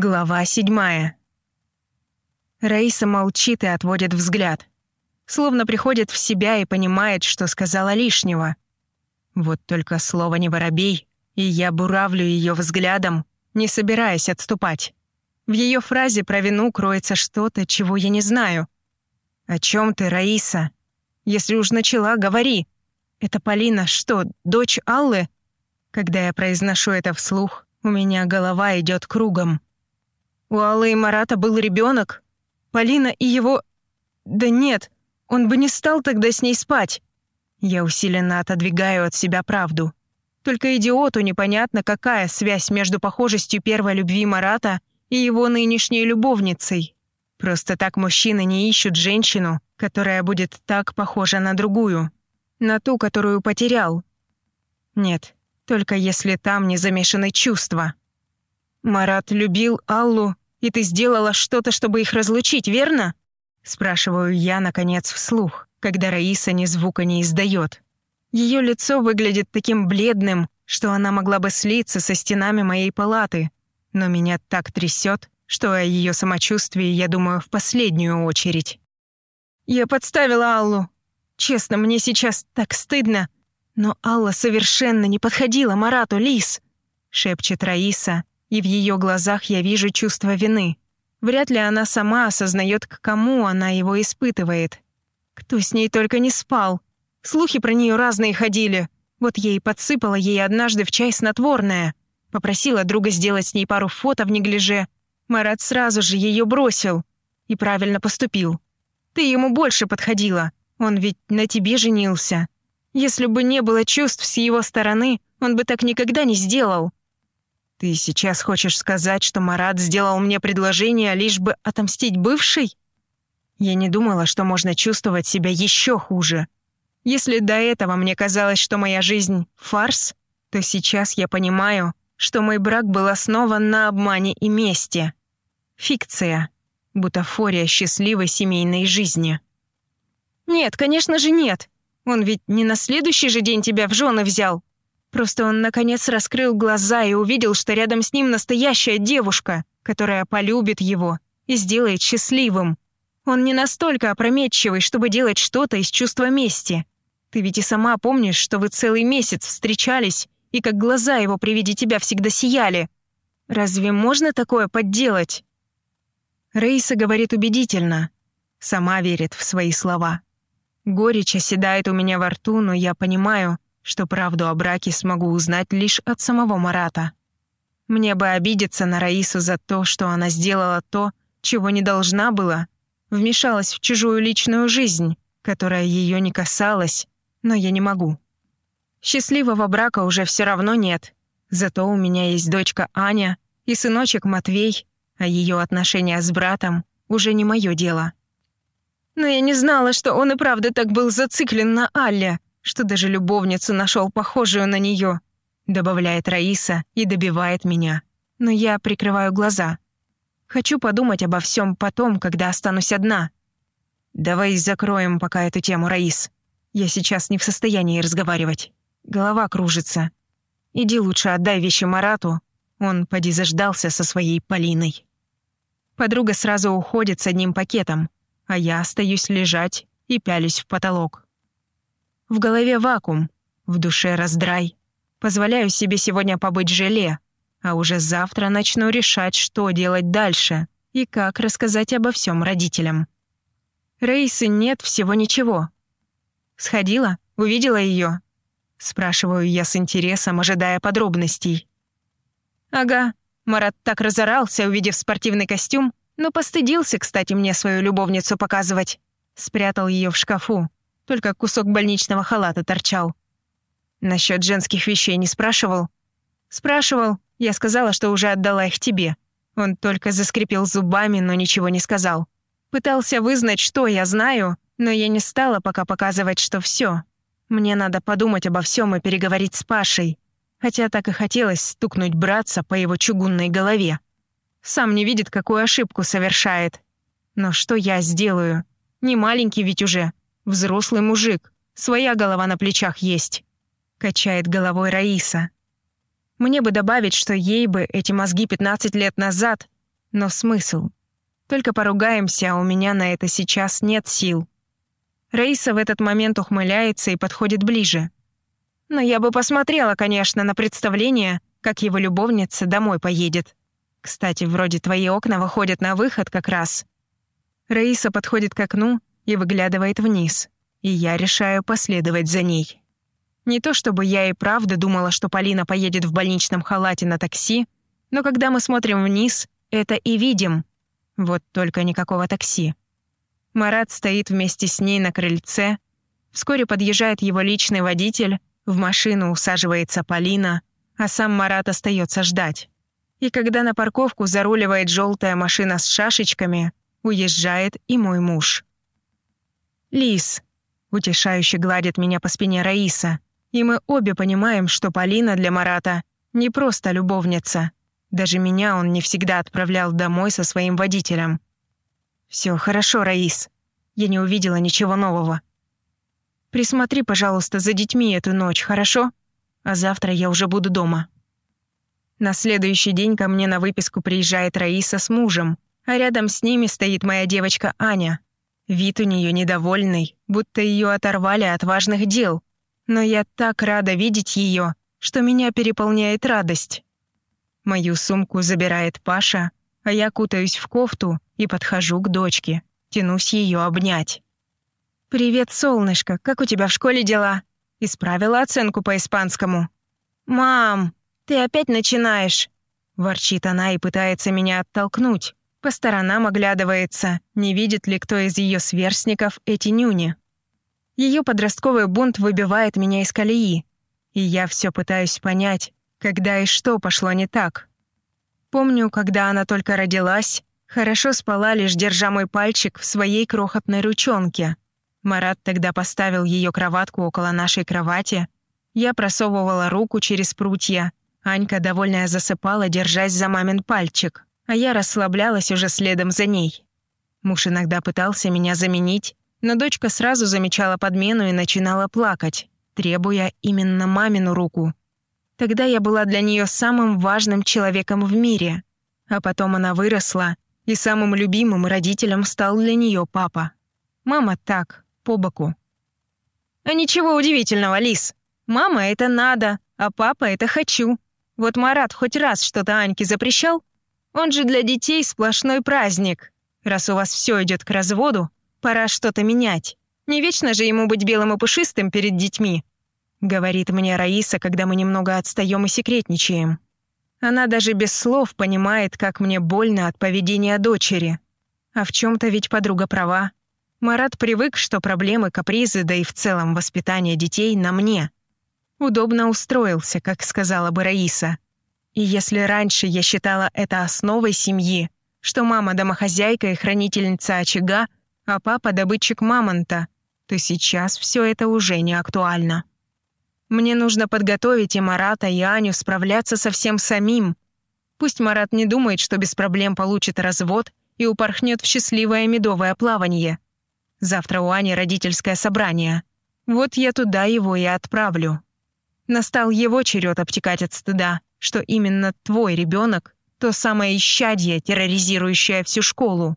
Глава седьмая. Раиса молчит и отводит взгляд. Словно приходит в себя и понимает, что сказала лишнего. Вот только слово не воробей, и я буравлю ее взглядом, не собираясь отступать. В ее фразе про вину кроется что-то, чего я не знаю. «О чем ты, Раиса? Если уж начала, говори. Это Полина что, дочь Аллы?» Когда я произношу это вслух, у меня голова идет кругом. У Аллы и Марата был ребенок. Полина и его... Да нет, он бы не стал тогда с ней спать. Я усиленно отодвигаю от себя правду. Только идиоту непонятно, какая связь между похожестью первой любви Марата и его нынешней любовницей. Просто так мужчины не ищут женщину, которая будет так похожа на другую. На ту, которую потерял. Нет, только если там не замешаны чувства. Марат любил Аллу, и ты сделала что-то, чтобы их разлучить, верно? Спрашиваю я, наконец, вслух, когда Раиса ни звука не издает. Ее лицо выглядит таким бледным, что она могла бы слиться со стенами моей палаты, но меня так трясет, что о ее самочувствии я думаю в последнюю очередь. Я подставила Аллу. Честно, мне сейчас так стыдно. Но Алла совершенно не подходила Марату, Лис, шепчет Раиса, и в ее глазах я вижу чувство вины. Вряд ли она сама осознает, к кому она его испытывает. Кто с ней только не спал. Слухи про нее разные ходили. Вот ей подсыпала ей однажды в чай снотворное. Попросила друга сделать с ней пару фото в неглиже. Марат сразу же ее бросил. И правильно поступил. Ты ему больше подходила. Он ведь на тебе женился. Если бы не было чувств с его стороны, он бы так никогда не сделал. «Ты сейчас хочешь сказать, что Марат сделал мне предложение, лишь бы отомстить бывшей?» Я не думала, что можно чувствовать себя еще хуже. Если до этого мне казалось, что моя жизнь — фарс, то сейчас я понимаю, что мой брак был основан на обмане и мести. Фикция. Бутафория счастливой семейной жизни. «Нет, конечно же нет. Он ведь не на следующий же день тебя в жены взял. Просто он, наконец, раскрыл глаза и увидел, что рядом с ним настоящая девушка, которая полюбит его и сделает счастливым. Он не настолько опрометчивый, чтобы делать что-то из чувства мести. Ты ведь и сама помнишь, что вы целый месяц встречались, и как глаза его при виде тебя всегда сияли. Разве можно такое подделать?» Рейса говорит убедительно. Сама верит в свои слова. Горечь оседает у меня во рту, но я понимаю, что правду о браке смогу узнать лишь от самого Марата. Мне бы обидеться на Раису за то, что она сделала то, чего не должна была, вмешалась в чужую личную жизнь, которая ее не касалась, но я не могу. Счастливого брака уже все равно нет, зато у меня есть дочка Аня и сыночек Матвей, а ее отношения с братом уже не мое дело. Но я не знала, что он и правда так был зациклен на Алле, что даже любовницу нашел похожую на нее, добавляет Раиса и добивает меня. Но я прикрываю глаза. Хочу подумать обо всем потом, когда останусь одна. Давай закроем пока эту тему, Раис. Я сейчас не в состоянии разговаривать. Голова кружится. Иди лучше отдай вещи Марату. Он поди заждался со своей Полиной. Подруга сразу уходит с одним пакетом, а я остаюсь лежать и пялюсь в потолок. В голове вакуум, в душе раздрай. Позволяю себе сегодня побыть желе, а уже завтра начну решать, что делать дальше и как рассказать обо всем родителям. Рейсы нет всего ничего. Сходила, увидела ее. Спрашиваю я с интересом, ожидая подробностей. Ага, Марат так разорался, увидев спортивный костюм, но постыдился, кстати, мне свою любовницу показывать. Спрятал ее в шкафу, только кусок больничного халата торчал. Насчет женских вещей не спрашивал? Спрашивал. Я сказала, что уже отдала их тебе. Он только заскрипел зубами, но ничего не сказал. Пытался вызнать, что я знаю, но я не стала пока показывать, что все. Мне надо подумать обо всем и переговорить с Пашей. Хотя так и хотелось стукнуть братца по его чугунной голове. Сам не видит, какую ошибку совершает. Но что я сделаю? Не маленький ведь уже. Взрослый мужик, своя голова на плечах есть. Качает головой Раиса. Мне бы добавить, что ей бы эти мозги 15 лет назад Но смысл? Только поругаемся, а у меня на это сейчас нет сил. Раиса в этот момент ухмыляется и подходит ближе. Но я бы посмотрела, конечно, на представление, как его любовница домой поедет. Кстати, вроде твои окна выходят на выход как раз. Раиса подходит к окну и выглядывает вниз, и я решаю последовать за ней. Не то чтобы я и правда думала, что Полина поедет в больничном халате на такси, но когда мы смотрим вниз, это и видим. Вот только никакого такси. Марат стоит вместе с ней на крыльце. Вскоре подъезжает его личный водитель, в машину усаживается Полина, а сам Марат остается ждать. И когда на парковку заруливает желтая машина с шашечками, уезжает и мой муж. «Лис», — утешающе гладит меня по спине Раиса, и мы обе понимаем, что Полина для Марата не просто любовница. Даже меня он не всегда отправлял домой со своим водителем. Все хорошо, Раис. Я не увидела ничего нового. Присмотри, пожалуйста, за детьми эту ночь, хорошо? А завтра я уже буду дома». На следующий день ко мне на выписку приезжает Раиса с мужем, а рядом с ними стоит моя девочка Аня. Вид у нее недовольный, будто ее оторвали от важных дел. Но я так рада видеть ее, что меня переполняет радость. Мою сумку забирает Паша, а я кутаюсь в кофту и подхожу к дочке, тянусь ее обнять. «Привет, солнышко, как у тебя в школе дела?» Исправила оценку по испанскому. «Мам, ты опять начинаешь!» Ворчит она и пытается меня оттолкнуть. По сторонам оглядывается, не видит ли кто из ее сверстников эти нюни. Ее подростковый бунт выбивает меня из колеи. И я все пытаюсь понять, когда и что пошло не так. Помню, когда она только родилась, хорошо спала, лишь держа мой пальчик в своей крохотной ручонке — Марат тогда поставил ее кроватку около нашей кровати. Я просовывала руку через прутья. Анька, довольная, засыпала, держась за мамин пальчик, а я расслаблялась уже следом за ней. Муж иногда пытался меня заменить, но дочка сразу замечала подмену и начинала плакать, требуя именно мамину руку. Тогда я была для нее самым важным человеком в мире. А потом она выросла, и самым любимым родителем стал для нее папа. Мама так, по боку. «А ничего удивительного, Лис. Мама — это надо, а папа — это хочу. Вот Марат хоть раз что-то Аньке запрещал? Он же для детей сплошной праздник. Раз у вас все идет к разводу, пора что-то менять. Не вечно же ему быть белым и пушистым перед детьми», — говорит мне Раиса, когда мы немного отстаем и секретничаем. Она даже без слов понимает, как мне больно от поведения дочери. А в чем то ведь подруга права. Марат привык, что проблемы, капризы, да и в целом воспитание детей на мне. Удобно устроился, как сказала бы Раиса. И если раньше я считала это основой семьи, что мама домохозяйка и хранительница очага, а папа добытчик мамонта, то сейчас все это уже не актуально. Мне нужно подготовить и Марата, и Аню справляться со всем самим. Пусть Марат не думает, что без проблем получит развод и упорхнет в счастливое медовое плавание. Завтра у Ани родительское собрание. Вот я туда его и отправлю. Настал его черед обтекать от стыда, что именно твой ребенок — то самое исчадье, терроризирующее всю школу.